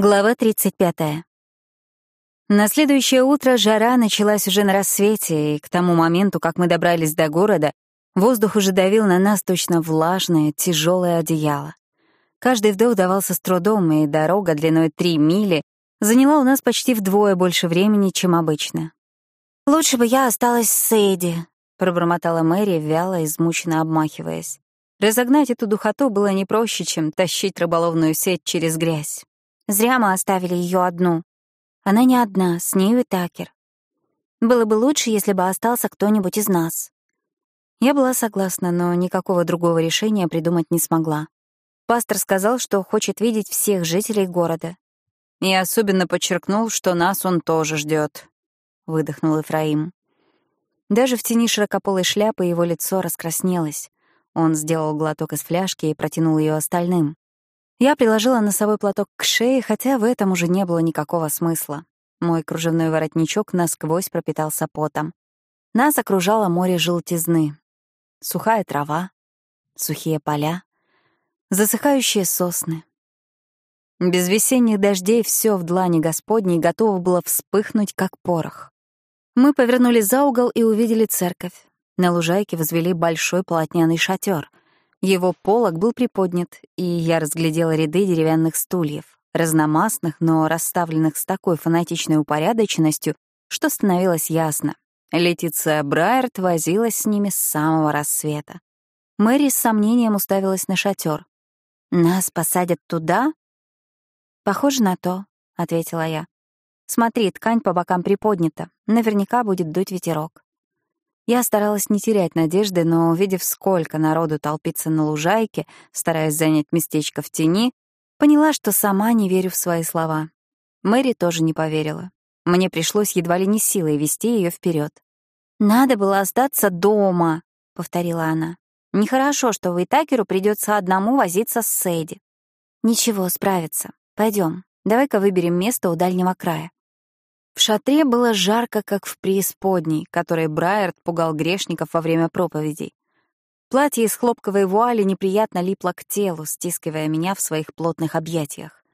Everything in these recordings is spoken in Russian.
Глава 35. На следующее утро жара началась уже на рассвете, и к тому моменту, как мы добрались до города, воздух уже давил на нас точно влажное, тяжелое одеяло. Каждый вдох давался с трудом, и дорога длиной три мили заняла у нас почти вдвое больше времени, чем обычно. «Лучше бы я осталась с Эйди», — пробормотала Мэри, вяло, измученно обмахиваясь. Разогнать эту духоту было не проще, чем тащить рыболовную сеть через грязь. Зря мы оставили ее одну. Она не одна, с нею и Такер. Было бы лучше, если бы остался кто-нибудь из нас. Я была согласна, но никакого другого решения придумать не смогла. Пастор сказал, что хочет видеть всех жителей города. И особенно подчеркнул, что нас он тоже ждет, выдохнул Ефраим. Даже в тени широкополой шляпы его лицо раскраснелось. Он сделал глоток из фляжки и протянул ее остальным. Я приложила носовой платок к шее, хотя в этом уже не было никакого смысла. Мой кружевной воротничок насквозь пропитался потом. Нас окружало море желтизны. Сухая трава, сухие поля, засыхающие сосны. Без весенних дождей все в длани Господней готово было вспыхнуть, как порох. Мы повернули за угол и увидели церковь. На лужайке возвели большой полотняный шатер. Его полог был приподнят, и я разглядела ряды деревянных стульев, разномастных, но расставленных с такой фанатичной упорядоченностью, что становилось ясно. Летиция Брайерт возилась с ними с самого рассвета. Мэри с сомнением уставилась на шатер. «Нас посадят туда?» «Похоже на то», — ответила я. «Смотри, ткань по бокам приподнята. Наверняка будет дуть ветерок». Я старалась не терять надежды, но, увидев, сколько народу толпится на лужайке, стараясь занять местечко в тени, поняла, что сама не верю в свои слова. Мэри тоже не поверила. Мне пришлось едва ли не силой вести ее вперед. «Надо было остаться дома», — повторила она. «Нехорошо, что Вейтакеру придется одному возиться с Сэдди». «Ничего, справится. Пойдем. Давай-ка выберем место у дальнего края». В шатре было жарко, как в преисподней, которой Брайерт пугал грешников во время проповедей. Платье из хлопковой вуали неприятно липло к телу, стискивая меня в своих плотных объятиях.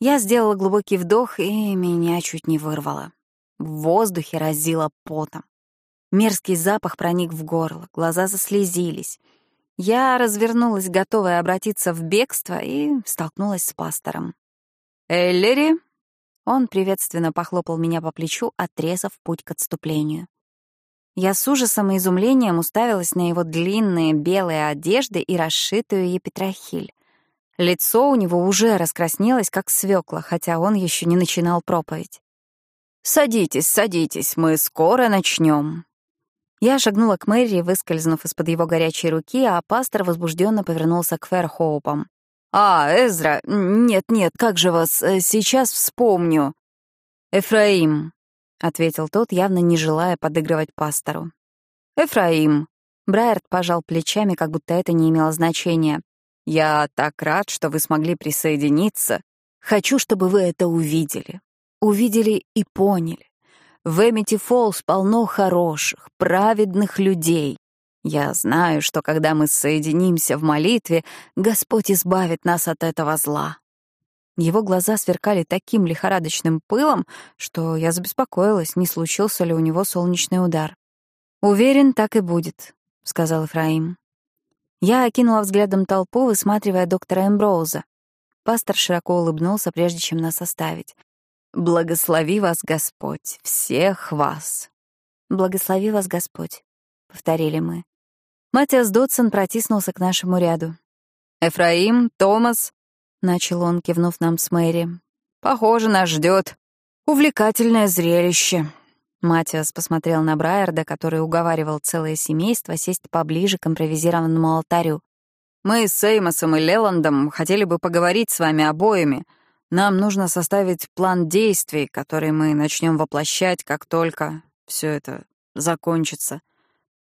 Я сделала глубокий вдох, и меня чуть не вырвало. В воздухе разило потом. Мерзкий запах проник в горло, глаза заслезились. Я развернулась, готовая обратиться в бегство, и столкнулась с пастором. «Эллери, он приветственно похлопал меня по плечу, отрезав путь к отступлению. Я с ужасом и изумлением уставилась на его длинные белые одежды и расшитую епитрахиль. Лицо у него уже раскраснелось, как свекла, хотя он еще не начинал проповедь. «Садитесь, садитесь, мы скоро начнем. Я шагнула к Мэри, выскользнув из-под его горячей руки, а пастор возбужденно повернулся к Фэрхоупам. «А, Эзра, нет-нет, как же вас, э, сейчас вспомню». «Эфраим», — ответил тот, явно не желая подыгрывать пастору. «Эфраим». Брайерт пожал плечами, как будто это не имело значения. «Я так рад, что вы смогли присоединиться. Хочу, чтобы вы это увидели. Увидели и поняли. В Эмити Фоллс полно хороших, праведных людей. Я знаю, что когда мы соединимся в молитве, Господь избавит нас от этого зла». Его глаза сверкали таким лихорадочным пылом, что я забеспокоилась, не случился ли у него солнечный удар. «Уверен, так и будет», — сказал Эфраим. Я окинула взглядом толпу, высматривая доктора Эмброуза. Пастор широко улыбнулся, прежде чем нас оставить. «Благослови вас, Господь, всех вас!» «Благослови вас, Господь», — повторили мы. Матиас Дотсон протиснулся к нашему ряду. «Эфраим, Томас», — начал он, кивнув нам с Мэри. «Похоже, нас ждет увлекательное зрелище». Матиас посмотрел на Брайерда, который уговаривал целое семейство сесть поближе к импровизированному алтарю. «Мы с Эймосом и Леландом хотели бы поговорить с вами обоими. Нам нужно составить план действий, который мы начнем воплощать, как только все это закончится.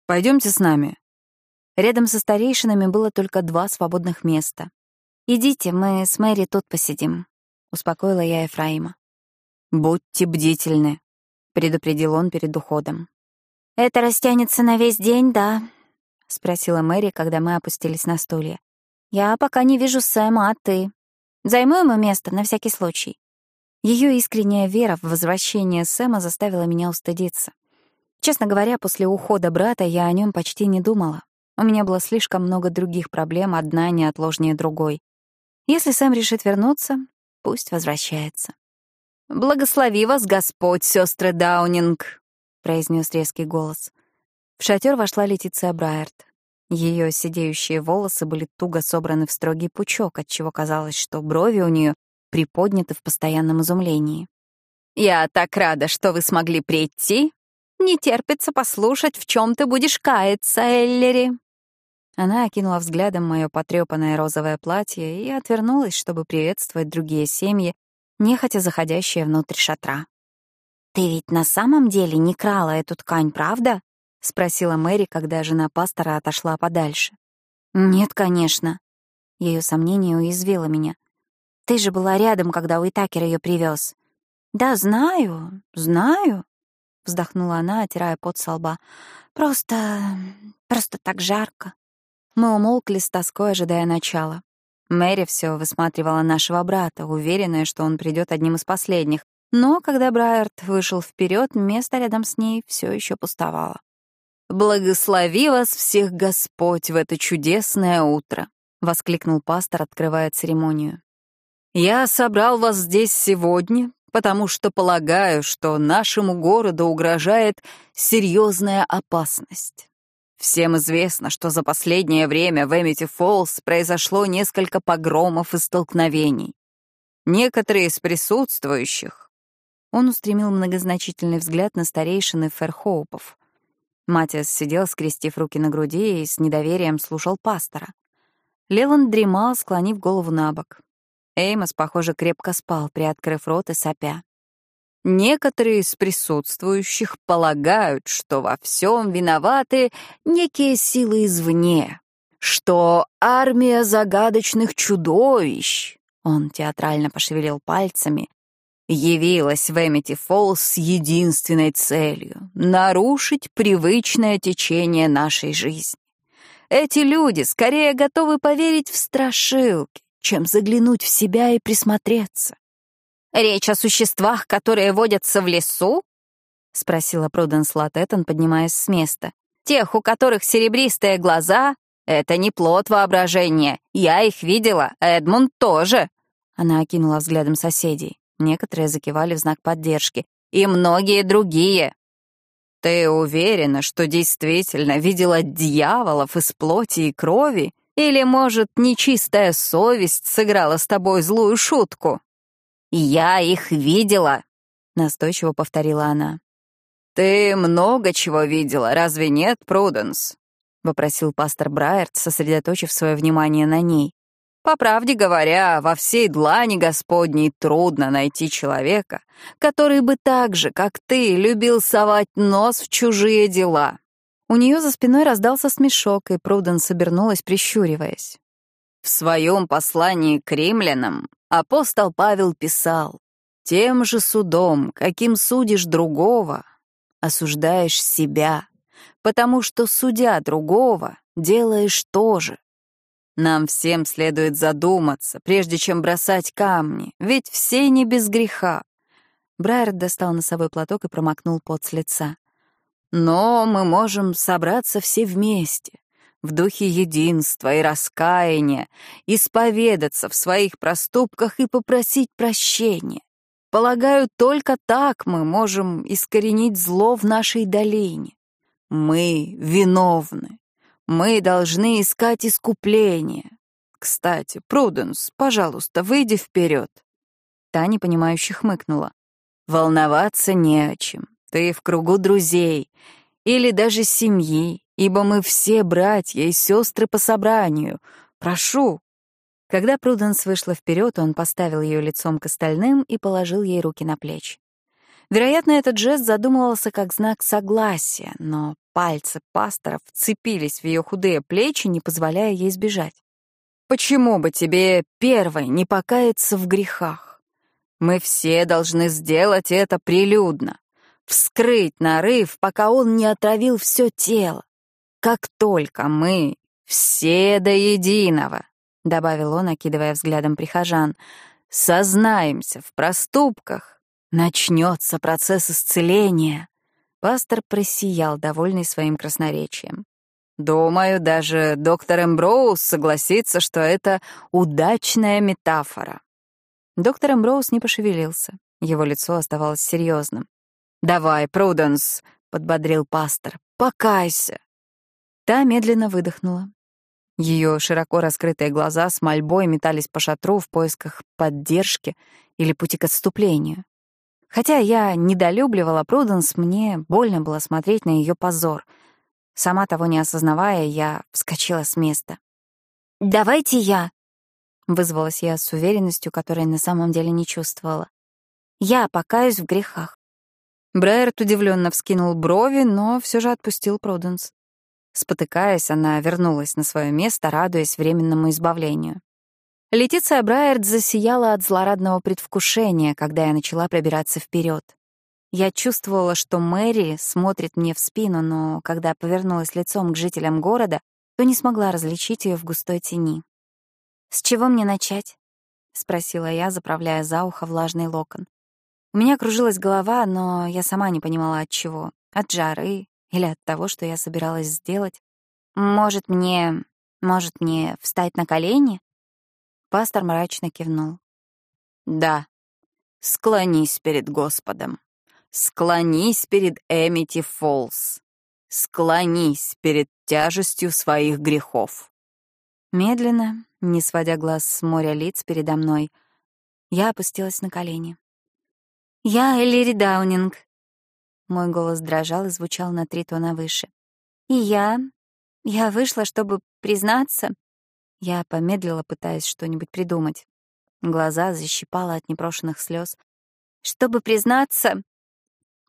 Пойдемте с нами. Рядом со старейшинами было только два свободных места. «Идите, мы с Мэри тут посидим», — успокоила я Ефраима. «Будьте бдительны», — предупредил он перед уходом. «Это растянется на весь день, да?» — спросила Мэри, когда мы опустились на стулья. «Я пока не вижу Сэма, а ты? Займу ему место на всякий случай». Ее искренняя вера в возвращение Сэма заставила меня устыдиться. Честно говоря, после ухода брата я о нем почти не думала. У меня было слишком много других проблем, одна неотложнее другой. Если Сэм решит вернуться, пусть возвращается. «Благослови вас, Господь, сестры Даунинг!» — произнес резкий голос. В шатер вошла Летиция Брайерт. Ее сидеющие волосы были туго собраны в строгий пучок, отчего казалось, что брови у нее приподняты в постоянном изумлении. «Я так рада, что вы смогли прийти. Не терпится послушать, в чем ты будешь каяться, Эллери». Она окинула взглядом мое потрёпанное розовое платье и отвернулась, чтобы приветствовать другие семьи, нехотя заходящие внутрь шатра. «Ты ведь на самом деле не крала эту ткань, правда?» — спросила Мэри, когда жена пастора отошла подальше. «Нет, конечно». Ее сомнение уязвило меня. «Ты же была рядом, когда Уитакер ее привез. «Да, знаю, знаю», — вздохнула она, отирая пот со лба. «Просто... просто так жарко». Мы умолкли с тоской, ожидая начала. Мэри все высматривала нашего брата, уверенная, что он придет одним из последних. Но когда Брайерт вышел вперед, место рядом с ней все еще пустовало. «Благослови вас всех Господь в это чудесное утро!» — воскликнул пастор, открывая церемонию. «Я собрал вас здесь сегодня, потому что полагаю, что нашему городу угрожает серьезная опасность. Всем известно, что за последнее время в Эмити Фоллс произошло несколько погромов и столкновений. Некоторые из присутствующих... Он устремил многозначительный взгляд на старейшины Ферхоупов — Матиас сидел, скрестив руки на груди, и с недоверием слушал пастора. Леланд дремал, склонив голову на бок. Эймос, похоже, крепко спал, приоткрыв рот и сопя. Некоторые из присутствующих полагают, что во всем виноваты некие силы извне, что армия загадочных чудовищ, он театрально пошевелил пальцами, явилась в Эмити Фоллс с единственной целью — нарушить привычное течение нашей жизни. Эти люди скорее готовы поверить в страшилки, чем заглянуть в себя и присмотреться. «Речь о существах, которые водятся в лесу?» — спросила Пруденс Латеттон, поднимаясь с места. «Тех, у которых серебристые глаза, это не плод воображения. Я их видела, Эдмунд тоже». Она окинула взглядом соседей. Некоторые закивали в знак поддержки. «И многие другие!» «Ты уверена, что действительно видела дьяволов из плоти и крови? Или, может, нечистая совесть сыграла с тобой злую шутку?» «Я их видела», — настойчиво повторила она. «Ты много чего видела, разве нет, Пруденс?» — вопросил пастор Брайерт, сосредоточив свое внимание на ней. По правде говоря, во всей длани Господней трудно найти человека, который бы так же, как ты, любил совать нос в чужие дела. У нее за спиной раздался смешок, и Пруденс обернулась, прищуриваясь. В своем послании к римлянам апостол Павел писал, «Тем же судом, каким судишь другого, осуждаешь себя, потому что, судя другого, делаешь то же. Нам всем следует задуматься, прежде чем бросать камни, ведь все не без греха. Брайер достал носовой платок и промокнул пот с лица. Но мы можем собраться все вместе, в духе единства и раскаяния, исповедаться в своих проступках и попросить прощения. Полагаю, только так мы можем искоренить зло в нашей долине. Мы виновны. Мы должны искать искупление. Кстати, Пруденс, пожалуйста, выйди вперед. Таня, понимающе хмыкнула. Волноваться не о чем. Ты в кругу друзей или даже семьи, ибо мы все братья и сестры по собранию. Прошу. Когда Пруденс вышла вперед, он поставил ее лицом к остальным и положил ей руки на плечи. Вероятно, этот жест задумывался как знак согласия, но пальцы пастора вцепились в ее худые плечи, не позволяя ей сбежать. «Почему бы тебе первой не покаяться в грехах? Мы все должны сделать это прилюдно, вскрыть нарыв, пока он не отравил все тело. Как только мы, все до единого, — добавил он, окидывая взглядом прихожан, — сознаемся в проступках, начнется процесс исцеления. Пастор просиял, довольный своим красноречием. Думаю, даже доктор Эмброуз согласится, что это удачная метафора. Доктор Эмброуз не пошевелился. Его лицо оставалось серьезным. «Давай, Пруденс», — подбодрил пастор, — «покайся». Та медленно выдохнула. Ее широко раскрытые глаза с мольбой метались по шатру в поисках поддержки или пути к отступлению. Хотя я недолюбливала Пруденс, мне больно было смотреть на ее позор. Сама того не осознавая, я вскочила с места. «Давайте я», — вызвалась я с уверенностью, которой на самом деле не чувствовала. «Я покаюсь в грехах». Брайерт удивленно вскинул брови, но все же отпустил Пруденс. Спотыкаясь, она вернулась на свое место, радуясь временному избавлению. Летиция Брайерт засияла от злорадного предвкушения, когда я начала пробираться вперед. Я чувствовала, что Мэри смотрит мне в спину, но когда повернулась лицом к жителям города, то не смогла различить ее в густой тени. «С чего мне начать?» — спросила я, заправляя за ухо влажный локон. У меня кружилась голова, но я сама не понимала от чего. От жары или от того, что я собиралась сделать. Может, мне... Может, мне встать на колени? Пастор мрачно кивнул. Да. Склонись перед Господом. Склонись перед Эмити Фолс. Склонись перед тяжестью своих грехов. Медленно, не сводя глаз с моря лиц передо мной, я опустилась на колени. «Я Элири Даунинг», мой голос дрожал и звучал на три тона выше. «И я... Я вышла, чтобы признаться...» Я помедлила, пытаясь что-нибудь придумать. Глаза защипала от непрошенных слез. «Чтобы признаться...»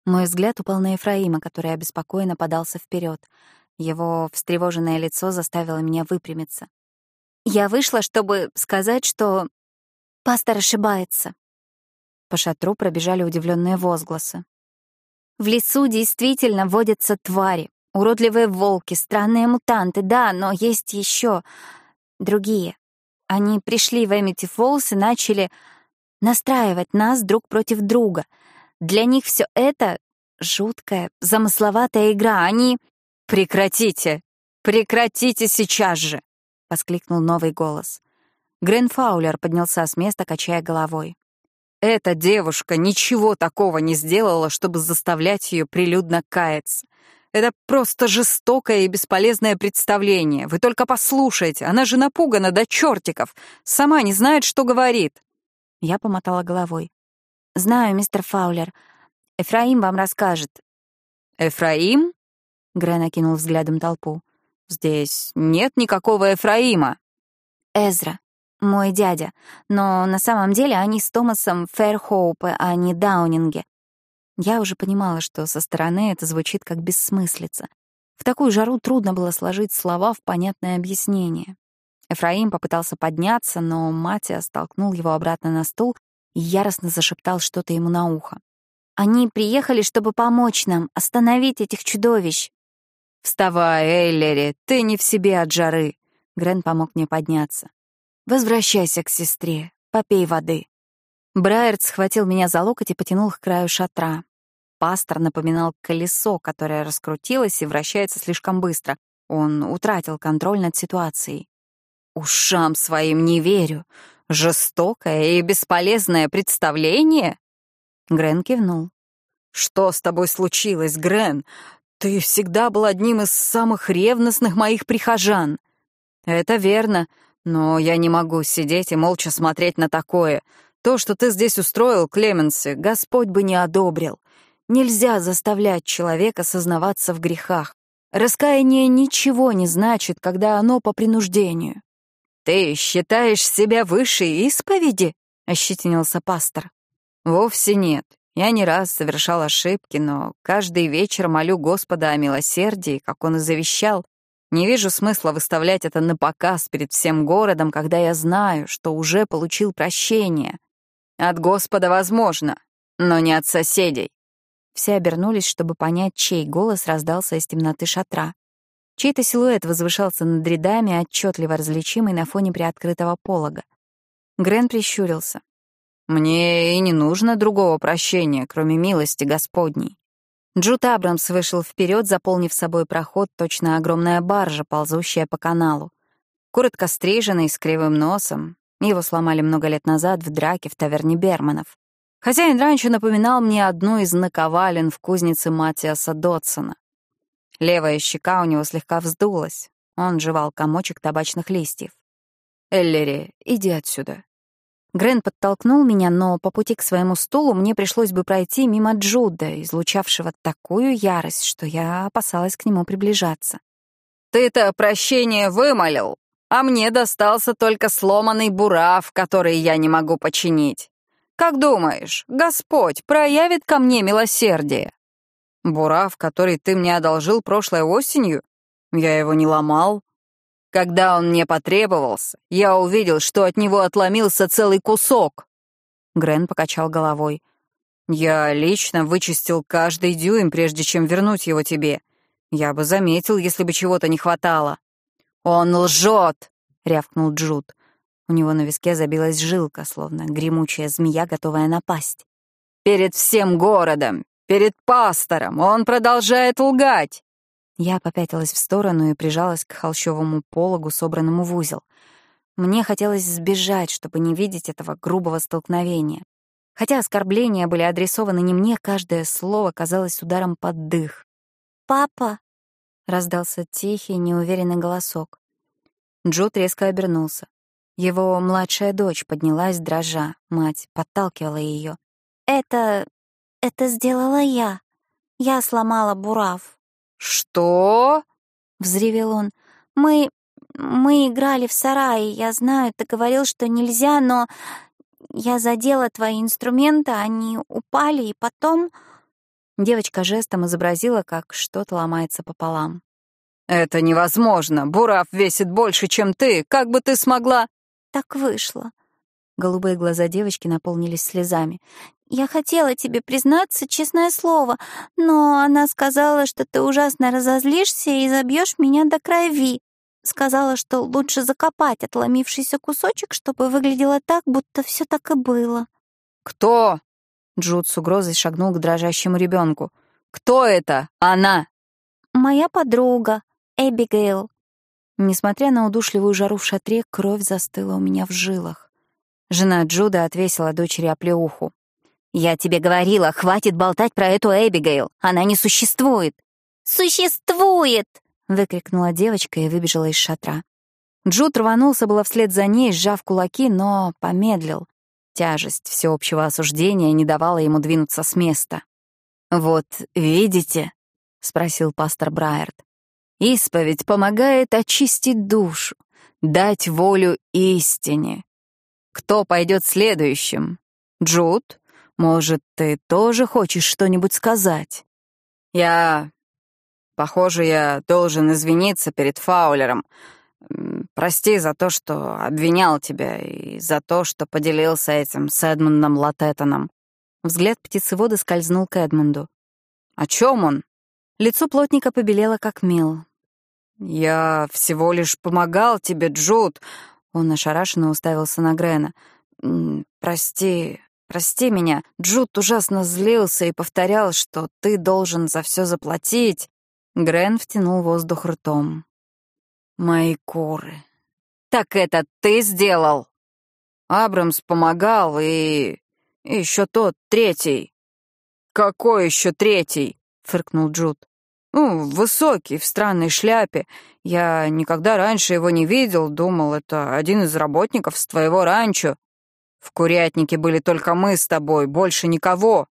Мой взгляд упал на Ефраима, который обеспокоенно подался вперед. Его встревоженное лицо заставило меня выпрямиться. «Я вышла, чтобы сказать, что... Пастор ошибается». По шатру пробежали удивленные возгласы. В лесу действительно водятся твари, уродливые волки, странные мутанты, да, но есть еще другие. Они пришли в Эмити Фоллс и начали настраивать нас друг против друга. Для них все это — жуткая, замысловатая игра. Они... «Прекратите! Прекратите сейчас же!» — воскликнул новый голос. Грен Фаулер поднялся с места, качая головой. Эта девушка ничего такого не сделала, чтобы заставлять ее прилюдно каяться. Это просто жестокое и бесполезное представление. Вы только послушайте, она же напугана до чертиков. Сама не знает, что говорит. Я помотала головой. «Знаю, мистер Фаулер. Эфраим вам расскажет». «Эфраим?» — Грен окинул взглядом толпу. «Здесь нет никакого Эфраима». «Эзра мой дядя, но на самом деле они с Томасом Фэрхоупе, а не Даунинге. Я уже понимала, что со стороны это звучит как бессмыслица. В такую жару трудно было сложить слова в понятное объяснение. Эфраим попытался подняться, но Матиас столкнул его обратно на стул и яростно зашептал что-то ему на ухо. «Они приехали, чтобы помочь нам, остановить этих чудовищ!» «Вставай, Эйлери, ты не в себе от жары!» Грен помог мне подняться. Возвращайся к сестре, попей воды. Брайерт схватил меня за локоть и потянул к краю шатра. Пастор напоминал колесо, которое раскрутилось и вращается слишком быстро. Он утратил контроль над ситуацией. «Ушам своим не верю. Жестокое и бесполезное представление?» Грен кивнул. «Что с тобой случилось, Грен? Ты всегда был одним из самых ревностных моих прихожан». «Это верно. Но я не могу сидеть и молча смотреть на такое. То, что ты здесь устроил, Клеменси, Господь бы не одобрил. Нельзя заставлять человека сознаваться в грехах. Раскаяние ничего не значит, когда оно по принуждению. «Ты считаешь себя выше исповеди?» — ощетинился пастор. «Вовсе нет. Я не раз совершал ошибки, но каждый вечер молю Господа о милосердии, как он и завещал, не вижу смысла выставлять это на показ перед всем городом, когда я знаю, что уже получил прощение. От Господа возможно, но не от соседей. Все обернулись, чтобы понять, чей голос раздался из темноты шатра. Чей-то силуэт возвышался над рядами, отчетливо различимый на фоне приоткрытого полога. Грен прищурился. Мне и не нужно другого прощения, кроме милости Господней. Джуд Абрамс вышел вперед, заполнив собой проход точно огромная баржа, ползущая по каналу. Коротко стриженный, с кривым носом. Его сломали много лет назад в драке в таверне Берманов. Хозяин раньше напоминал мне одну из наковален в кузнице Матиаса Дотсона. Левая щека у него слегка вздулась. Он жевал комочек табачных листьев. «Эллери, иди отсюда». Грен подтолкнул меня, но по пути к своему стулу мне пришлось бы пройти мимо Джуда, излучавшего такую ярость, что я опасалась к нему приближаться. «Ты-то прощение вымолил, а мне достался только сломанный бурав, который я не могу починить. Как думаешь, Господь проявит ко мне милосердие?» «Бурав, который ты мне одолжил прошлой осенью? Я его не ломал. Когда он мне потребовался, я увидел, что от него отломился целый кусок». Грен покачал головой. «Я лично вычистил каждый дюйм, прежде чем вернуть его тебе. Я бы заметил, если бы чего-то не хватало». «Он лжет!» — рявкнул Джуд. У него на виске забилась жилка, словно гремучая змея, готовая напасть. «Перед всем городом! Перед пастором! Он продолжает лгать!» Я попятилась в сторону и прижалась к холщовому пологу, собранному в узел. Мне хотелось сбежать, чтобы не видеть этого грубого столкновения. Хотя оскорбления были адресованы не мне, каждое слово казалось ударом под дых. «Папа!» — раздался тихий, неуверенный голосок. Джуд резко обернулся. Его младшая дочь поднялась, дрожа. Мать подталкивала ее. «Это... это сделала я. Я сломала бурав». «Что?» — взревел он. «Мы... мы играли в сарае. Я знаю, ты говорил, что нельзя, но я задела твои инструменты, они упали, и потом...» Девочка жестом изобразила, как что-то ломается пополам. «Это невозможно. Бурав весит больше, чем ты. Как бы ты смогла...» «Так вышло». Голубые глаза девочки наполнились слезами. Я хотела тебе признаться, честное слово, но она сказала, что ты ужасно разозлишься и забьешь меня до крови. Сказала, что лучше закопать отломившийся кусочек, чтобы выглядело так, будто все так и было. «Кто?» Джуд с угрозой шагнул к дрожащему ребенку. «Кто это? Она?» «Моя подруга, Эбигейл». Несмотря на удушливую жару в шатре, кровь застыла у меня в жилах. Жена Джуда отвесила дочери оплеуху. «Я тебе говорила, хватит болтать про эту Эбигейл. Она не существует». «Существует!» — выкрикнула девочка и выбежала из шатра. Джуд рванулся было вслед за ней, сжав кулаки, но помедлил. Тяжесть всеобщего осуждения не давала ему двинуться с места. «Вот видите?» — спросил пастор Брайерт. «Исповедь помогает очистить душу, дать волю истине. Кто пойдет следующим? Джуд может, ты тоже хочешь что-нибудь сказать? Я... Похоже, я должен извиниться перед Фаулером. Прости за то, что обвинял тебя, и за то, что поделился этим с Эдмундом Латеттоном. Взгляд птицевода скользнул к Эдмунду. «О чем он?» Лицо плотника побелело, как мел. «Я всего лишь помогал тебе, Джуд!» Он ошарашенно уставился на Грена. «Прости, Прости меня, Джуд ужасно злился и повторял, что ты должен за все заплатить. Грен втянул воздух ртом. Мои куры. Так это ты сделал? Абрамс помогал и... и еще тот, третий. Какой еще третий? Фыркнул Джуд. Ну, высокий, в странной шляпе. Я никогда раньше его не видел, думал, это один из работников с твоего ранчо. В курятнике были только мы с тобой, больше никого.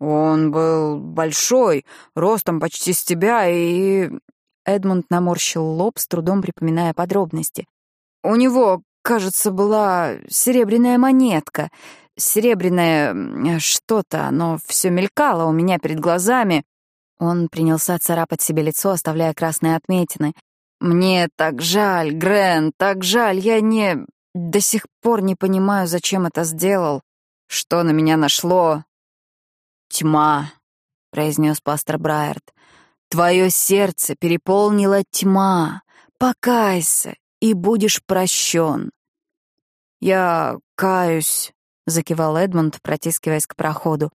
Он был большой, ростом почти с тебя, и...» Эдмунд наморщил лоб, с трудом припоминая подробности. «У него, кажется, была серебряная монетка, серебряное что-то, оно все мелькало у меня перед глазами». Он принялся царапать себе лицо, оставляя красные отметины. «Мне так жаль, Грен, так жаль, я не... До сих пор не понимаю, зачем это сделал. Что на меня нашло? «Тьма», — произнес пастор Брайерт. «Твое сердце переполнила тьма. Покайся, и будешь прощен». «Я каюсь», — закивал Эдмунд, протискиваясь к проходу.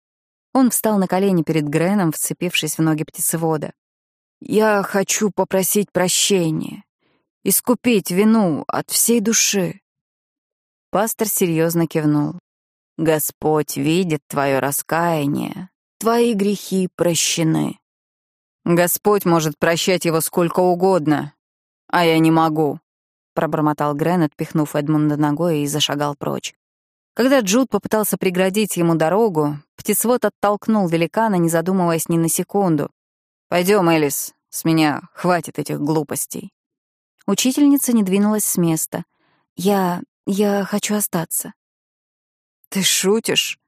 Он встал на колени перед Греном, вцепившись в ноги птицевода. «Я хочу попросить прощения, искупить вину от всей души». Пастор серьезно кивнул. «Господь видит твое раскаяние, твои грехи прощены». «Господь может прощать его сколько угодно, а я не могу», — пробормотал Грен, отпихнув Эдмунда ногой и зашагал прочь. Когда Джуд попытался преградить ему дорогу, птицевод оттолкнул великана, не задумываясь ни на секунду. Пойдем, Элис, с меня хватит этих глупостей». Учительница не двинулась с места. «Я... я хочу остаться». «Ты шутишь?»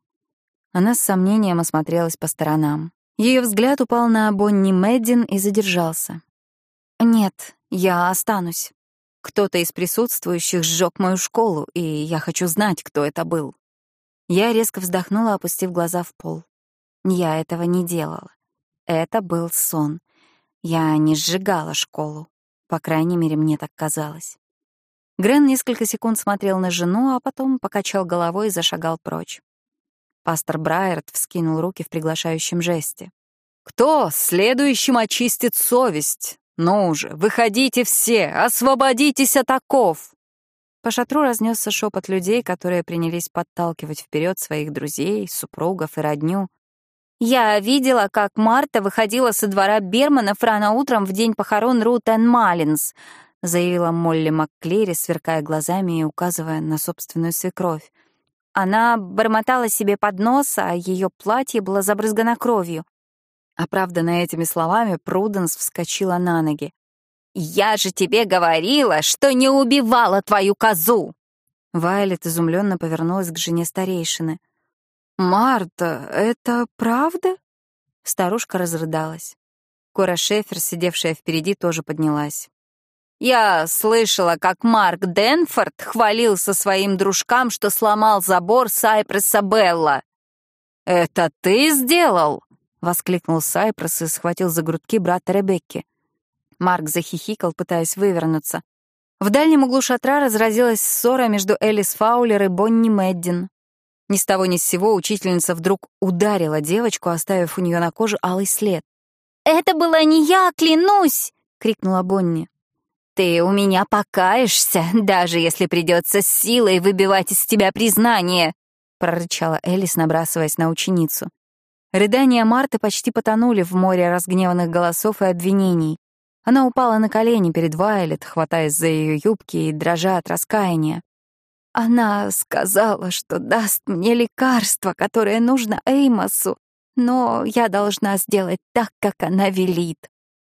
Она с сомнением осмотрелась по сторонам. Ее взгляд упал на Бонни Мэддин и задержался. «Нет, я останусь. Кто-то из присутствующих сжег мою школу, и я хочу знать, кто это был. Я резко вздохнула, опустив глаза в пол. Я этого не делала. Это был сон. Я не сжигала школу. По крайней мере, мне так казалось. Грен несколько секунд смотрел на жену, а потом покачал головой и зашагал прочь. Пастор Брайерт вскинул руки в приглашающем жесте. «Кто следующим очистит совесть? «Ну же, выходите все! Освободитесь от оков!» По шатру разнесся шепот людей, которые принялись подталкивать вперед своих друзей, супругов и родню. «Я видела, как Марта выходила со двора Берманов рано утром в день похорон Рут Энн Маллинс», заявила Молли МакКлери, сверкая глазами и указывая на собственную свекровь. Она бормотала себе под нос, а ее платье было забрызгано кровью. Оправданная этими словами, Пруденс вскочила на ноги. «Я же тебе говорила, что не убивала твою козу!» Вайлет изумленно повернулась к жене старейшины. «Марта, это правда?» Старушка разрыдалась. Кора Шефер, сидевшая впереди, тоже поднялась. «Я слышала, как Марк Денфорд хвалился своим дружкам, что сломал забор Сайпресса Белла». «Это ты сделал?» — воскликнул Сайпрос и схватил за грудки брата Ребекки. Марк захихикал, пытаясь вывернуться. В дальнем углу шатра разразилась ссора между Элис Фаулер и Бонни Мэддин. Ни с того ни с сего учительница вдруг ударила девочку, оставив у нее на коже алый след. «Это была не я, клянусь!» — крикнула Бонни. «Ты у меня покаешься, даже если придется силой выбивать из тебя признание!» — прорычала Элис, набрасываясь на ученицу. Рыдания Марты почти потонули в море разгневанных голосов и обвинений. Она упала на колени перед Вайлет, хватаясь за ее юбки и дрожа от раскаяния. Она сказала, что даст мне лекарство, которое нужно Эймосу, но я должна сделать так, как она велит.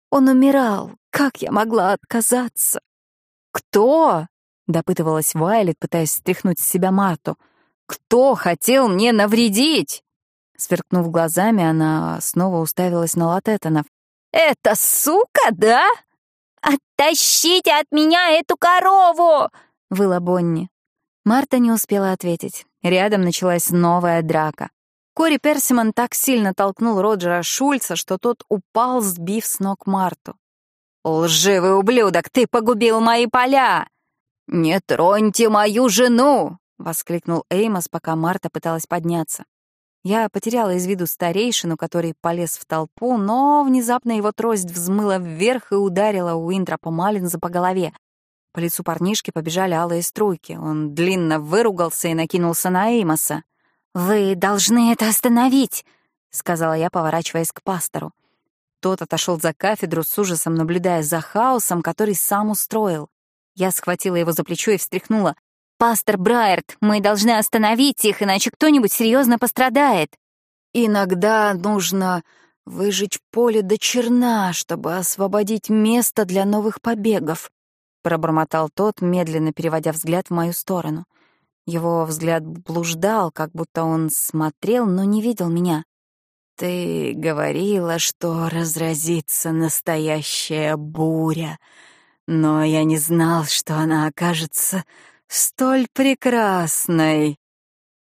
Он умирал. Как я могла отказаться? «Кто?» — допытывалась Вайлет, пытаясь стряхнуть с себя Марту. «Кто хотел мне навредить?» Сверкнув глазами, она снова уставилась на Латетонов. «Это сука, да? Оттащите от меня эту корову!» — выла Бонни. Марта не успела ответить. Рядом началась новая драка. Кори Персимон так сильно толкнул Роджера Шульца, что тот упал, сбив с ног Марту. «Лживый ублюдок, ты погубил мои поля!» «Не троньте мою жену!» — воскликнул Эймос, пока Марта пыталась подняться. Я потеряла из виду старейшину, который полез в толпу, но внезапно его трость взмыла вверх и ударила Уинтропа Маллинза по голове. По лицу парнишки побежали алые струйки. Он длинно выругался и накинулся на Эймоса. «Вы должны это остановить», — сказала я, поворачиваясь к пастору. Тот отошел за кафедру с ужасом, наблюдая за хаосом, который сам устроил. Я схватила его за плечо и встряхнула. «Пастор Брайерт, мы должны остановить их, иначе кто-нибудь серьезно пострадает». «Иногда нужно выжечь поле до черна, чтобы освободить место для новых побегов», — пробормотал тот, медленно переводя взгляд в мою сторону. Его взгляд блуждал, как будто он смотрел, но не видел меня. «Ты говорила, что разразится настоящая буря, но я не знал, что она окажется столь прекрасной!»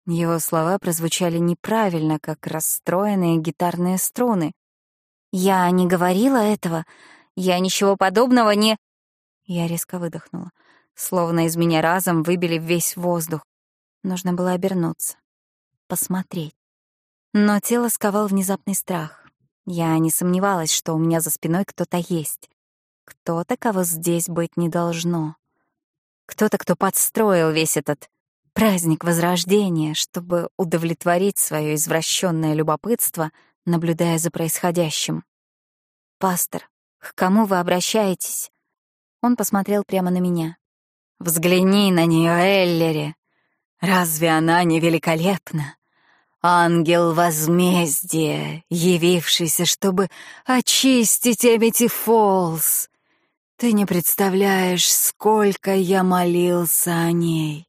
Его слова прозвучали неправильно, как расстроенные гитарные струны. «Я не говорила этого. Я ничего подобного не...» Я резко выдохнула. Словно из меня разом выбили весь воздух. Нужно было обернуться. посмотреть. Но тело сковал внезапный страх. Я не сомневалась, что у меня за спиной кто-то есть. Кто-то, кого здесь быть не должно. Кто-то, кто подстроил весь этот праздник Возрождения, чтобы удовлетворить свое извращенное любопытство, наблюдая за происходящим. «Пастор, к кому вы обращаетесь?» Он посмотрел прямо на меня. «Взгляни на нее, Эллери. Разве она не великолепна? Ангел возмездия, явившийся, чтобы очистить Эмити Фолс. Ты не представляешь, сколько я молился о ней.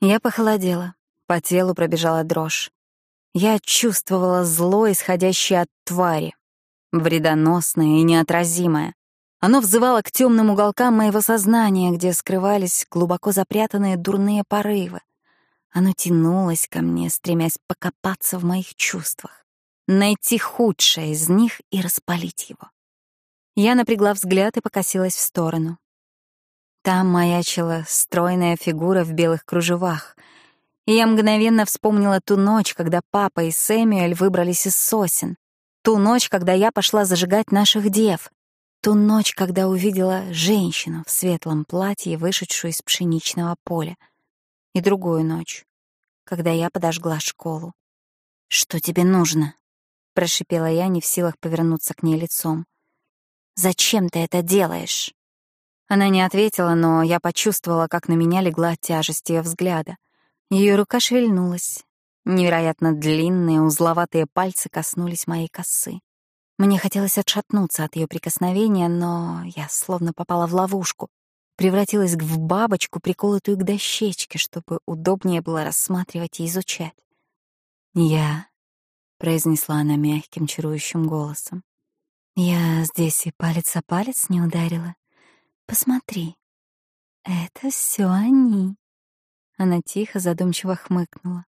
Я похолодела, по телу пробежала дрожь. Я чувствовала зло, исходящее от твари, вредоносное и неотразимое. Оно взывало к темным уголкам моего сознания, где скрывались глубоко запрятанные дурные порывы. Оно тянулось ко мне, стремясь покопаться в моих чувствах, найти худшее из них и распалить его. Я напрягла взгляд и покосилась в сторону. Там маячила стройная фигура в белых кружевах. И я мгновенно вспомнила ту ночь, когда папа и Сэмюэль выбрались из сосен. Ту ночь, когда я пошла зажигать наших дев. Ту ночь, когда увидела женщину в светлом платье, вышедшую из пшеничного поля — и другую ночь, когда я подожгла школу. «Что тебе нужно?» — прошипела я, не в силах повернуться к ней лицом. «Зачем ты это делаешь?» Она не ответила, но я почувствовала, как на меня легла тяжесть ее взгляда. Ее рука шевельнулась. Невероятно длинные, узловатые пальцы коснулись моей косы. Мне хотелось отшатнуться от ее прикосновения, но я словно попала в ловушку, превратилась в бабочку, приколотую к дощечке, чтобы удобнее было рассматривать и изучать. «Я», — произнесла она мягким, чарующим голосом, — «я здесь и палец о палец не ударила. Посмотри, это все они». Она тихо, задумчиво хмыкнула.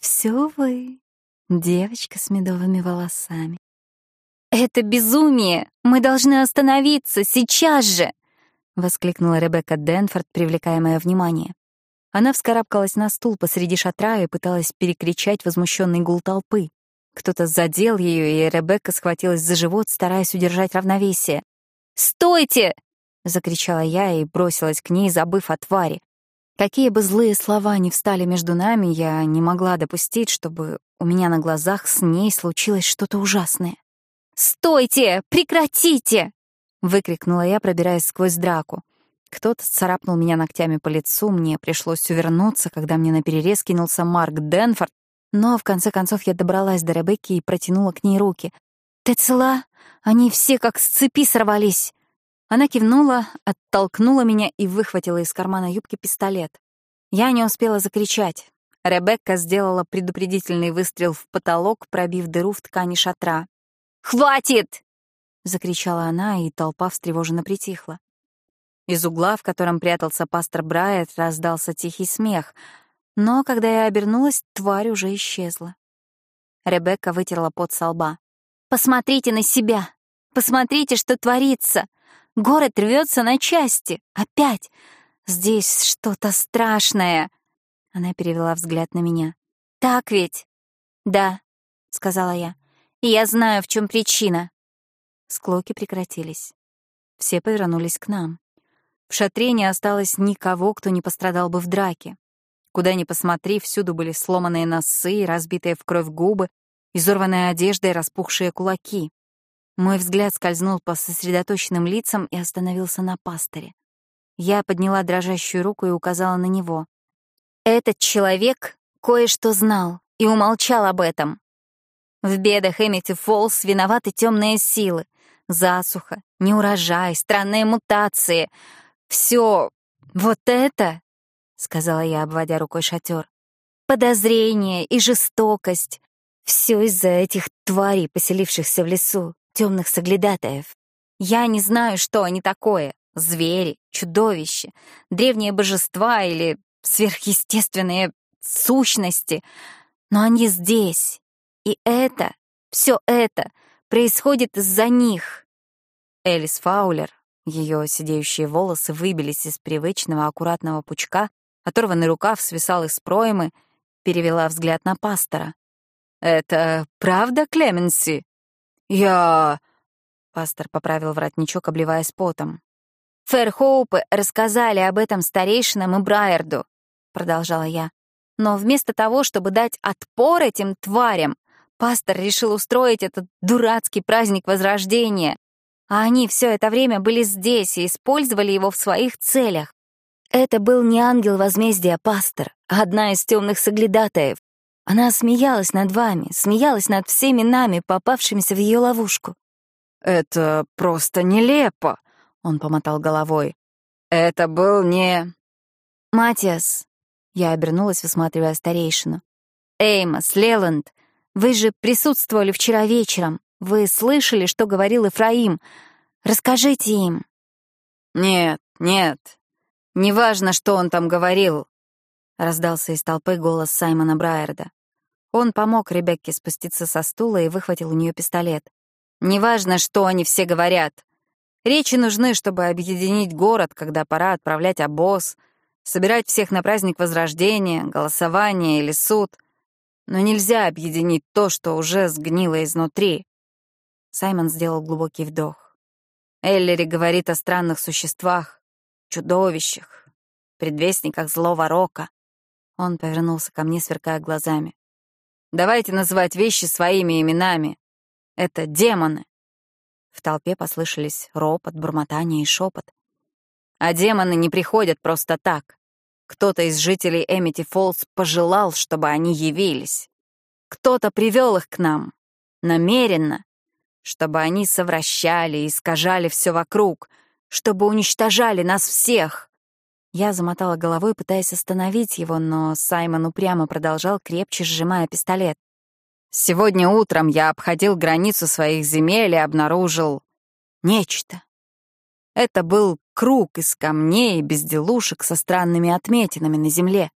«Все вы, девочка с медовыми волосами». «Это безумие! Мы должны остановиться сейчас же!» — воскликнула Ребекка Денфорд, привлекая мое внимание. Она вскарабкалась на стул посреди шатра и пыталась перекричать возмущенный гул толпы. Кто-то задел ее, и Ребекка схватилась за живот, стараясь удержать равновесие. «Стойте!» — закричала я и бросилась к ней, забыв о твари. Какие бы злые слова ни встали между нами, я не могла допустить, чтобы у меня на глазах с ней случилось что-то ужасное. «Стойте! Прекратите!» — выкрикнула я, пробираясь сквозь драку. Кто-то царапнул меня ногтями по лицу, мне пришлось увернуться, когда мне наперерез кинулся Марк Денфорд, но в конце концов я добралась до Ребекки и протянула к ней руки. «Ты цела? Они все как с цепи сорвались!» Она кивнула, оттолкнула меня и выхватила из кармана юбки пистолет. Я не успела закричать. Ребекка сделала предупредительный выстрел в потолок, пробив дыру в ткани шатра. «Хватит!» Закричала она, и толпа встревоженно притихла. Из угла, в котором прятался пастор Брайет, раздался тихий смех, но когда я обернулась, тварь уже исчезла. Ребекка вытерла пот со лба. «Посмотрите на себя! Посмотрите, что творится! Город рвется на части! Опять! Здесь что-то страшное!» Она перевела взгляд на меня. «Так ведь?» «Да», — сказала я. «И я знаю, в чем причина. Склоки прекратились. Все повернулись к нам. В шатре не осталось никого, кто не пострадал бы в драке. Куда ни посмотри, всюду были сломанные носы, разбитые в кровь губы, изорванная одежда и распухшие кулаки. Мой взгляд скользнул по сосредоточенным лицам и остановился на пасторе. Я подняла дрожащую руку и указала на него. «Этот человек кое-что знал и умолчал об этом. В бедах Эмити Фолс виноваты темные силы, засуха, неурожай, странные мутации. Все вот это, — сказала я, обводя рукой шатер, — подозрение и жестокость. Все из-за этих тварей, поселившихся в лесу, темных соглядатаев. Я не знаю, что они такое. Звери, чудовища, древние божества или сверхъестественные сущности. Но они здесь. И это, все это — происходит из-за них. Элис Фаулер, ее сидеющие волосы выбились из привычного аккуратного пучка, оторванный рукав свисал из проймы, перевела взгляд на пастора. «Это правда, Клеменси?» «Я...» — пастор поправил воротничок, обливаясь потом. «Фэрхоупы рассказали об этом старейшинам и Брайерду», — продолжала я. «Но вместо того, чтобы дать отпор этим тварям, пастор решил устроить этот дурацкий праздник Возрождения. А они все это время были здесь и использовали его в своих целях. Это был не ангел возмездия, пастор, а одна из темных соглядатаев. Она смеялась над вами, смеялась над всеми нами, попавшимися в ее ловушку. «Это просто нелепо», — он помотал головой. «Это был не...» «Матиас», — я обернулась, высматривая старейшину. «Эймос, Леланд, вы же присутствовали вчера вечером. Вы слышали, что говорил Ифраим. Расскажите им». «Нет, нет. Неважно, что он там говорил», — раздался из толпы голос Саймона Брайерда. Он помог Ребекке спуститься со стула и выхватил у нее пистолет. «Неважно, что они все говорят. Речи нужны, чтобы объединить город, когда пора отправлять обоз, собирать всех на праздник Возрождения, голосование или суд. Но нельзя объединить то, что уже сгнило изнутри». Саймон сделал глубокий вдох. Эллери говорит о странных существах, чудовищах, предвестниках злого рока. Он повернулся ко мне, сверкая глазами. Давайте называть вещи своими именами. Это демоны. В толпе послышались ропот, бормотание и шепот. А демоны не приходят просто так. Кто-то из жителей Эмити Фоллс пожелал, чтобы они явились. Кто-то привел их к нам. Намеренно. Чтобы они совращали и искажали все вокруг. Чтобы уничтожали нас всех. Я замотала головой, пытаясь остановить его, но Саймон упрямо продолжал, крепче сжимая пистолет. «Сегодня утром я обходил границу своих земель и обнаружил нечто. Это был круг из камней и безделушек со странными отметинами на земле.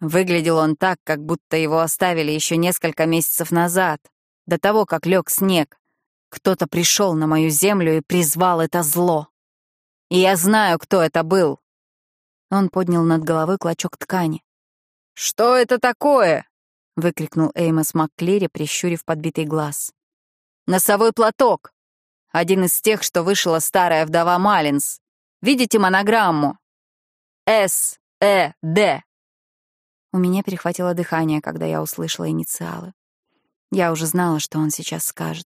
Выглядел он так, как будто его оставили еще несколько месяцев назад, до того, как лег снег. Кто-то пришел на мою землю и призвал это зло. И я знаю, кто это был. Он поднял над головой клочок ткани. «Что это такое?» — выкрикнул Эймос МакКлири, прищурив подбитый глаз. «Носовой платок. Один из тех, что вышила старая вдова Малинс. Видите монограмму? С, Э, Д». У меня перехватило дыхание, когда я услышала инициалы. Я уже знала, что он сейчас скажет.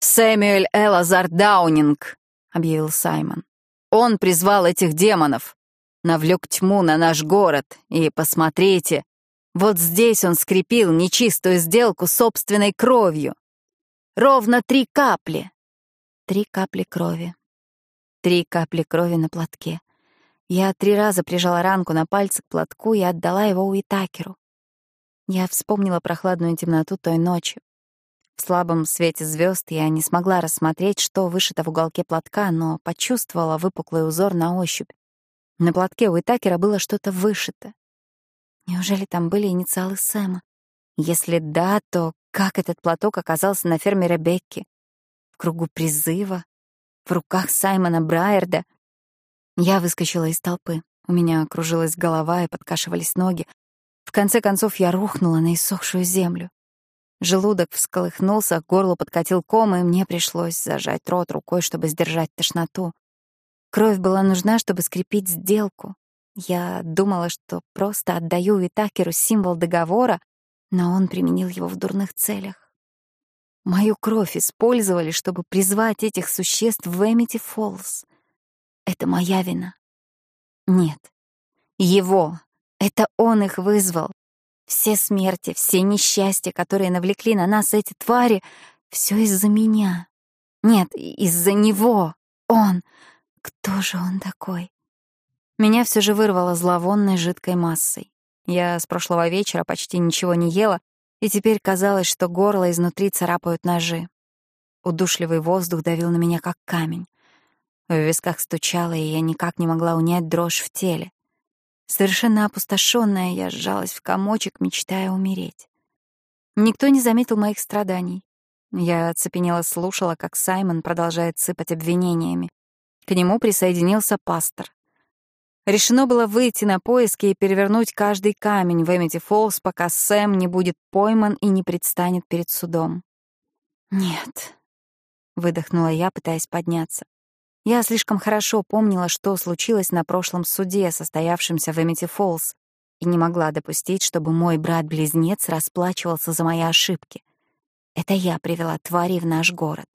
«Сэмюэль Элазар Даунинг», — объявил Саймон. «Он призвал этих демонов навлек тьму на наш город, и посмотрите, вот здесь он скрепил нечистую сделку собственной кровью. Ровно три капли. Три капли крови. Три капли крови на платке. Я три раза прижала ранку на пальцы к платку и отдала его Уитакеру. Я вспомнила прохладную темноту той ночи. В слабом свете звезд я не смогла рассмотреть, что вышито в уголке платка, но почувствовала выпуклый узор на ощупь. На платке у Итакера было что-то вышито. Неужели там были инициалы Сэма? Если да, то как этот платок оказался на ферме Ребекки? В кругу призыва? В руках Саймона Брайерда? Я выскочила из толпы. У меня кружилась голова и подкашивались ноги. В конце концов я рухнула на иссохшую землю. Желудок всколыхнулся, к горлу подкатил ком, и мне пришлось зажать рот рукой, чтобы сдержать тошноту. Кровь была нужна, чтобы скрепить сделку. Я думала, что просто отдаю Витакеру символ договора, но он применил его в дурных целях. Мою кровь использовали, чтобы призвать этих существ в Эмити Фоллс. Это моя вина. Нет. Его. Это он их вызвал. Все смерти, все несчастья, которые навлекли на нас эти твари, все из-за меня. Нет, из-за него. Он. Кто же он такой? Меня все же вырвало зловонной жидкой массой. Я с прошлого вечера почти ничего не ела, и теперь казалось, что горло изнутри царапают ножи. Удушливый воздух давил на меня, как камень. В висках стучало, и я никак не могла унять дрожь в теле. Совершенно опустошенная, я сжалась в комочек, мечтая умереть. Никто не заметил моих страданий. Я оцепенела слушала, как Саймон продолжает сыпать обвинениями. К нему присоединился пастор. Решено было выйти на поиски и перевернуть каждый камень в Эмити Фоллс, пока Сэм не будет пойман и не предстанет перед судом. «Нет», — выдохнула я, пытаясь подняться. Я слишком хорошо помнила, что случилось на прошлом суде, состоявшемся в Эмити Фоллс, и не могла допустить, чтобы мой брат-близнец расплачивался за мои ошибки. Это я привела твари в наш город.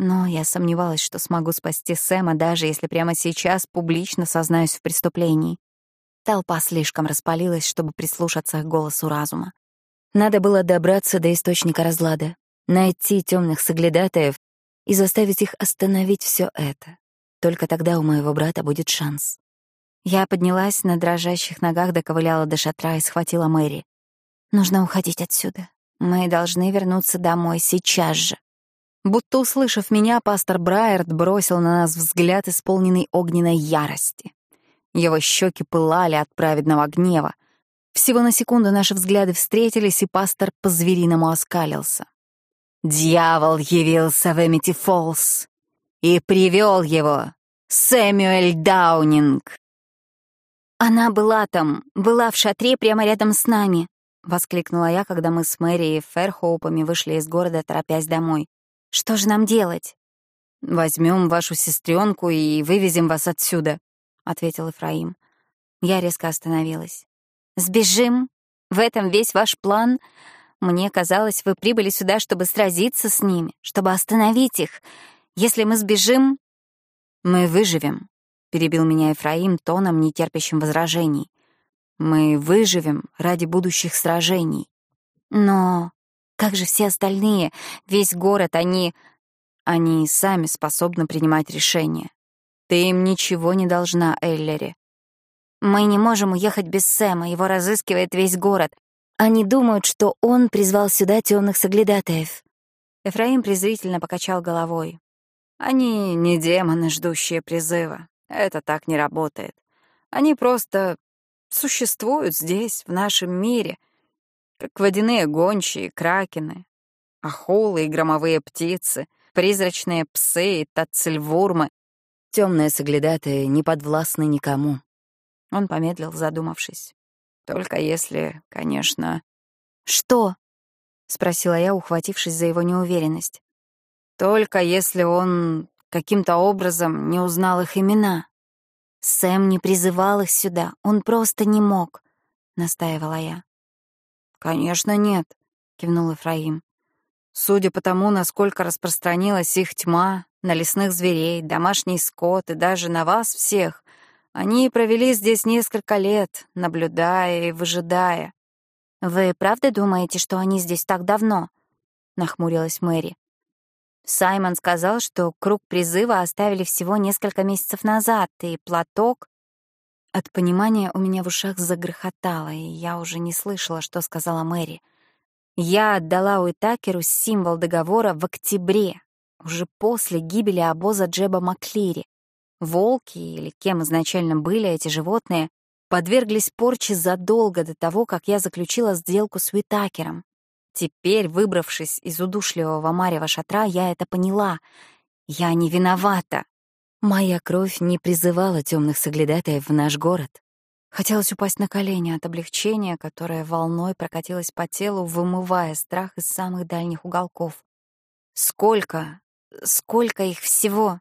Но я сомневалась, что смогу спасти Сэма, даже если прямо сейчас публично сознаюсь в преступлении. Толпа слишком распалилась, чтобы прислушаться к голосу разума. Надо было добраться до источника разлада, найти темных соглядатаев и заставить их остановить все это. Только тогда у моего брата будет шанс. Я поднялась на дрожащих ногах, доковыляла до шатра и схватила Мэри. «Нужно уходить отсюда. Мы должны вернуться домой сейчас же». Будто услышав меня, пастор Брайерд бросил на нас взгляд, исполненный огненной ярости. Его щеки пылали от праведного гнева. Всего на секунду наши взгляды встретились, и пастор по-звериному оскалился. «Дьявол явился в Эмити Фолс и привел его, Сэмюэль Даунинг!» «Она была там, была в шатре прямо рядом с нами», — воскликнула я, когда мы с Мэри и Ферхоупами вышли из города, торопясь домой. «Что же нам делать?» «Возьмем вашу сестренку и вывезем вас отсюда», — ответил Ифраим. Я резко остановилась. «Сбежим? В этом весь ваш план? Мне казалось, вы прибыли сюда, чтобы сразиться с ними, чтобы остановить их. Если мы сбежим...» «Мы выживем», — перебил меня Ефраим тоном, нетерпящим возражений. «Мы выживем ради будущих сражений». «Но как же все остальные? Весь город, они...» «Они сами способны принимать решения. Ты им ничего не должна, Эллери». «Мы не можем уехать без Сэма, его разыскивает весь город. Они думают, что он призвал сюда темных соглядатаев». Ефраим презрительно покачал головой. «Они не демоны, ждущие призыва. Это так не работает. Они просто существуют здесь, в нашем мире, как водяные гончие, кракены, ахолы и громовые птицы, призрачные псы и тацельвурмы. Темные соглядатые не подвластны никому. Он помедлил, задумавшись. Только если, конечно... «Что?» — спросила я, ухватившись за его неуверенность. «Только если он каким-то образом не узнал их имена. Сэм не призывал их сюда, он просто не мог, — настаивала я. «Конечно нет», — кивнул Ифраим. «Судя по тому, насколько распространилась их тьма на лесных зверей, домашний скот и даже на вас всех, они провели здесь несколько лет, наблюдая и выжидая». «Вы правда думаете, что они здесь так давно?» — нахмурилась Мэри. Саймон сказал, что круг призыва оставили всего несколько месяцев назад, и платок... От понимания у меня в ушах загрохотало, и я уже не слышала, что сказала Мэри. Я отдала Уитакеру символ договора в октябре, уже после гибели обоза Джеба Маклири. Волки, или кем изначально были эти животные, подверглись порче задолго до того, как я заключила сделку с Уитакером. Теперь, выбравшись из удушливого марева шатра, я это поняла. Я не виновата. Моя кровь не призывала темных соглядатаев в наш город. Хотелось упасть на колени от облегчения, которое волной прокатилось по телу, вымывая страх из самых дальних уголков. Сколько, сколько их всего?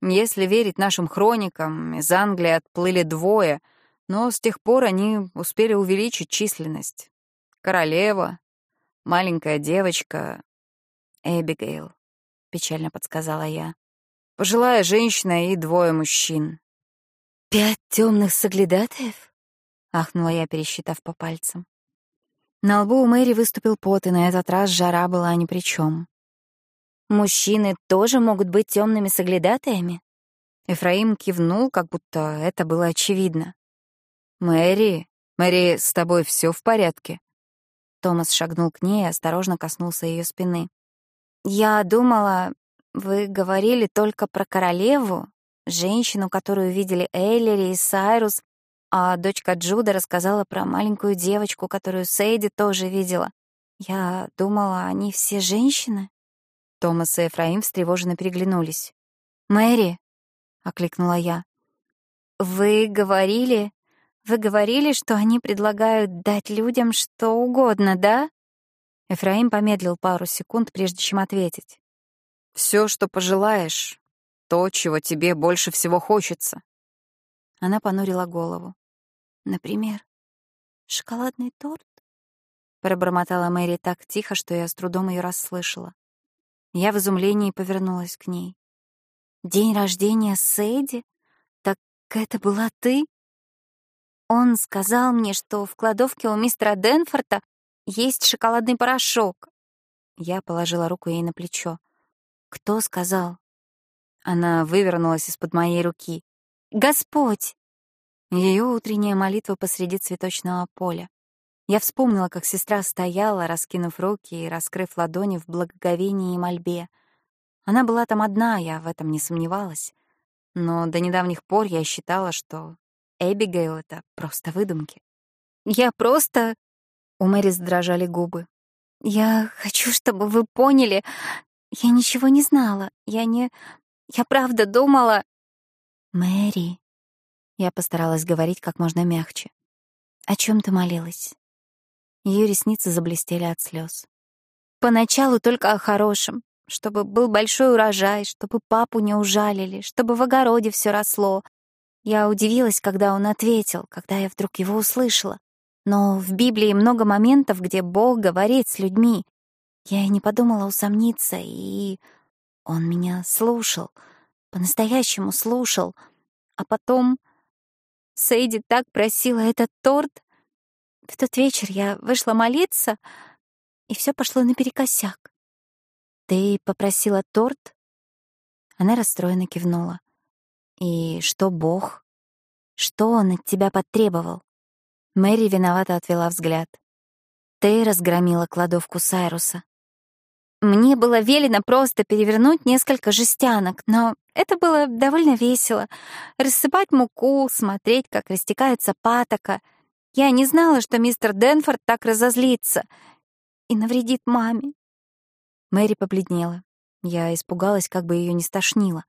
Если верить нашим хроникам, из Англии отплыли двое, но с тех пор они успели увеличить численность. Королева, маленькая девочка, Эбигейл, — печально подсказала я. Пожилая женщина и двое мужчин. «Пять темных соглядатаев?» — ахнула я, пересчитав по пальцам. На лбу у Мэри выступил пот, и на этот раз жара была ни при чем. «Мужчины тоже могут быть темными соглядатаями?» Эфраим кивнул, как будто это было очевидно. «Мэри, Мэри, с тобой все в порядке?» Томас шагнул к ней и осторожно коснулся ее спины. «Я думала, вы говорили только про королеву, женщину, которую видели Эйлери и Сайрус, а дочка Джуда рассказала про маленькую девочку, которую Сейди тоже видела. Я думала, они все женщины?» Томас и Эфраим встревоженно переглянулись. «Мэри!» — окликнула я. Вы говорили... Вы говорили, что они предлагают дать людям что угодно, да? Эфраим помедлил пару секунд, прежде чем ответить. Все, что пожелаешь, то, чего тебе больше всего хочется. Она понурила голову. Например, шоколадный торт? Пробормотала Мэри так тихо, что я с трудом ее расслышала. Я в изумлении повернулась к ней. «День рождения Сэйди? Так это была ты?» Он сказал мне, что в кладовке у мистера Денфорта есть шоколадный порошок. Я положила руку ей на плечо. «Кто сказал?» Она вывернулась из-под моей руки. «Господь!» Ее утренняя молитва посреди цветочного поля. Я вспомнила, как сестра стояла, раскинув руки и раскрыв ладони в благоговении и мольбе. Она была там одна, я в этом не сомневалась. Но до недавних пор я считала, что Эбигейл — это просто выдумки. «Я просто...» — у Мэри дрожали губы. «Я хочу, чтобы вы поняли, я ничего не знала. Я не... Я правда думала...» «Мэри...» Я постаралась говорить как можно мягче. «О чем ты молилась?» Ее ресницы заблестели от слез. «Поначалу только о хорошем. Чтобы был большой урожай, чтобы папу не ужалили, чтобы в огороде все росло, я удивилась, когда он ответил, когда я вдруг его услышала. Но в Библии много моментов, где Бог говорит с людьми. Я и не подумала усомниться, и он меня слушал, по-настоящему слушал. А потом Сейди так просила этот торт. В тот вечер я вышла молиться, и все пошло наперекосяк. «Ты попросила торт?» Она расстроенно кивнула. И что Бог? Что Он от тебя потребовал? Мэри виновато отвела взгляд. Ты разгромила кладовку Сайруса. Мне было велено просто перевернуть несколько жестянок, но это было довольно весело. Рассыпать муку, смотреть, как растекается патока. Я не знала, что мистер Денфорд так разозлится и навредит маме. Мэри побледнела. Я испугалась, как бы ее не стошнило.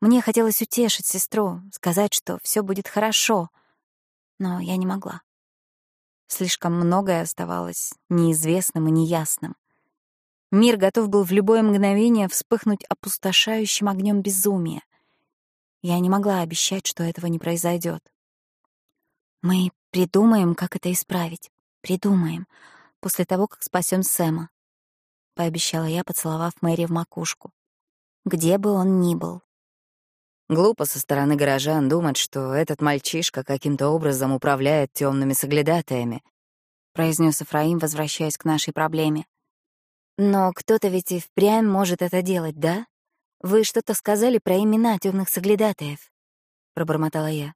Мне хотелось утешить сестру, сказать, что все будет хорошо, но я не могла. Слишком многое оставалось неизвестным и неясным. Мир готов был в любое мгновение вспыхнуть опустошающим огнем безумия. Я не могла обещать, что этого не произойдет. Мы придумаем, как это исправить. Придумаем. После того, как спасем Сэма. Пообещала я, поцеловав Мэри в макушку. Где бы он ни был. Глупо со стороны горожан думать, что этот мальчишка каким-то образом управляет темными соглядатаями, произнес Эфраим, возвращаясь к нашей проблеме. Но кто-то ведь и впрямь может это делать, да? Вы что-то сказали про имена темных соглядатаев, пробормотала я.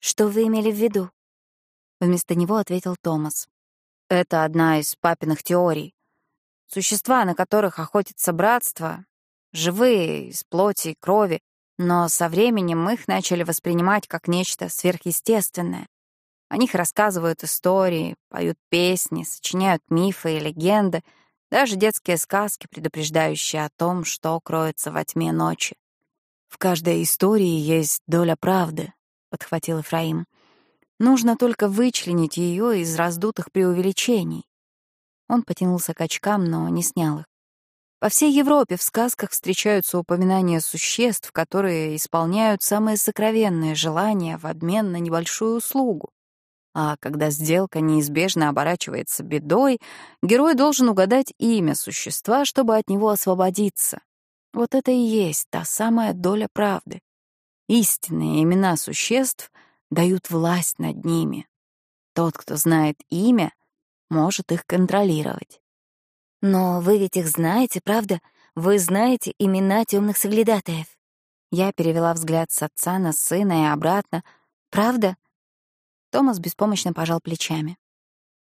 Что вы имели в виду? Вместо него ответил Томас. Это одна из папиных теорий. Существа, на которых охотится братство, живые, из плоти и крови, но со временем их начали воспринимать как нечто сверхъестественное. О них рассказывают истории, поют песни, сочиняют мифы и легенды, даже детские сказки, предупреждающие о том, что кроется во тьме ночи. «В каждой истории есть доля правды», — подхватил Эфраим. «Нужно только вычленить ее из раздутых преувеличений». Он потянулся к очкам, но не снял их. По всей Европе в сказках встречаются упоминания существ, которые исполняют самые сокровенные желания в обмен на небольшую услугу. А когда сделка неизбежно оборачивается бедой, герой должен угадать имя существа, чтобы от него освободиться. Вот это и есть та самая доля правды. Истинные имена существ дают власть над ними. Тот, кто знает имя, может их контролировать. Но вы ведь их знаете, правда? Вы знаете имена темных соглядатаев. Я перевела взгляд с отца на сына и обратно. Правда? Томас беспомощно пожал плечами.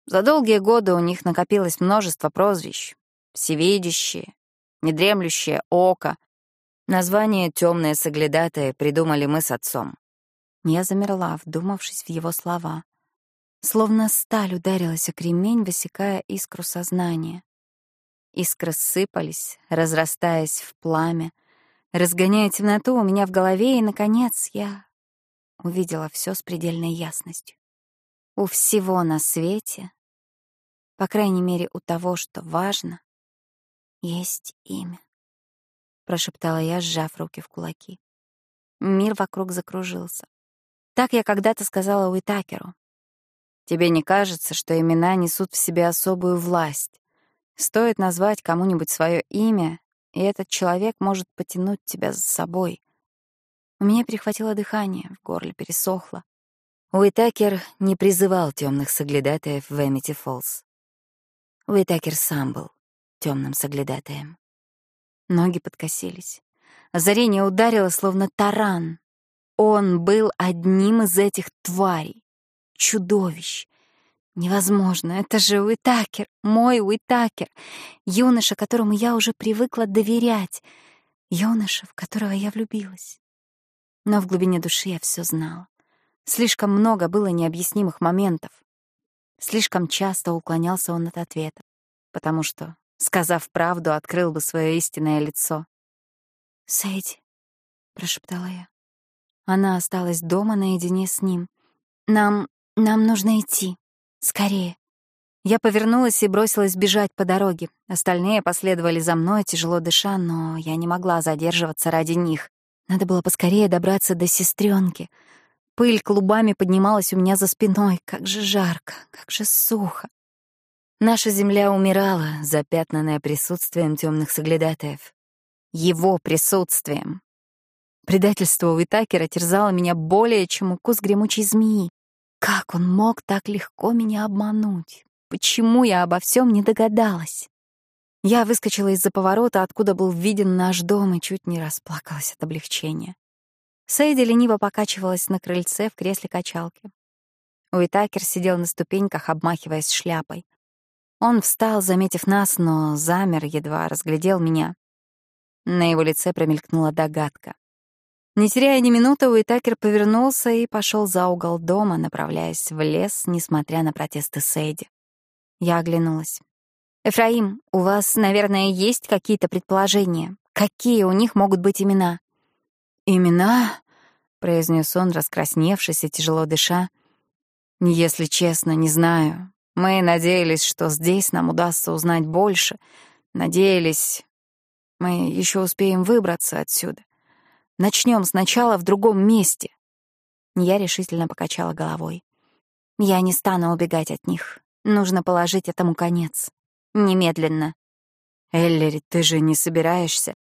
За долгие годы у них накопилось множество прозвищ. Всевидящие, недремлющее око. Название «темные соглядатые» придумали мы с отцом. Я замерла, вдумавшись в его слова. Словно сталь ударилась о кремень, высекая искру сознания. Искры сыпались, разрастаясь в пламя, разгоняя темноту у меня в голове, и, наконец, я увидела все с предельной ясностью. У всего на свете, по крайней мере, у того, что важно, есть имя. Прошептала я, сжав руки в кулаки. Мир вокруг закружился. Так я когда-то сказала Уитакеру. Тебе не кажется, что имена несут в себе особую власть? Стоит назвать кому-нибудь свое имя, и этот человек может потянуть тебя за собой. Меня перехватило дыхание, в горле пересохло. Уитакер не призывал темных соглядатаев в Эмити Фолс. Уитакер сам был темным соглядатаем. Ноги подкосились. Озарение ударило, словно таран. Он был одним из этих тварей, чудовищ. Невозможно, это же Уитакер, мой Уитакер, юноша, которому я уже привыкла доверять, юноша, в которого я влюбилась. Но в глубине души я все знала. Слишком много было необъяснимых моментов. Слишком часто уклонялся он от ответа, потому что, сказав правду, открыл бы свое истинное лицо. «Сэйди», — прошептала я. Она осталась дома наедине с ним. «Нам... нам нужно идти. Скорее». Я повернулась и бросилась бежать по дороге. Остальные последовали за мной, тяжело дыша, но я не могла задерживаться ради них. Надо было поскорее добраться до сестренки. Пыль клубами поднималась у меня за спиной. Как же жарко, как же сухо. Наша земля умирала, запятнанная присутствием темных соглядатаев. Его присутствием. Предательство Уитакера терзало меня более, чем укус гремучей змеи. Как он мог так легко меня обмануть? Почему я обо всем не догадалась? Я выскочила из-за поворота, откуда был виден наш дом, и чуть не расплакалась от облегчения. Сейди лениво покачивалась на крыльце в кресле качалки. Уитакер сидел на ступеньках, обмахиваясь шляпой. Он встал, заметив нас, но замер, едва разглядел меня. На его лице промелькнула догадка. Не теряя ни минуты, Уитакер повернулся и пошел за угол дома, направляясь в лес, несмотря на протесты Сейди. Я оглянулась. «Эфраим, у вас, наверное, есть какие-то предположения? Какие у них могут быть имена?» «Имена?» — произнес он, раскрасневшись и тяжело дыша. «Если честно, не знаю. Мы надеялись, что здесь нам удастся узнать больше. Надеялись, мы еще успеем выбраться отсюда. Начнем сначала в другом месте». Я решительно покачала головой. «Я не стану убегать от них. Нужно положить этому конец. Немедленно». «Эллери, ты же не собираешься?»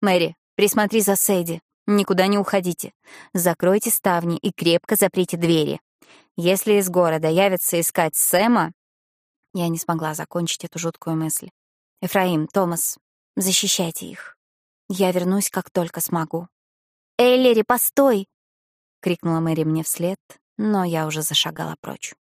«Мэри, присмотри за Сэдди. Никуда не уходите. Закройте ставни и крепко заприте двери. Если из города явятся искать Сэма... Я не смогла закончить эту жуткую мысль. Эфраим, Томас, защищайте их. Я вернусь, как только смогу. «Эллери, постой!» — крикнула Мэри мне вслед, но я уже зашагала прочь.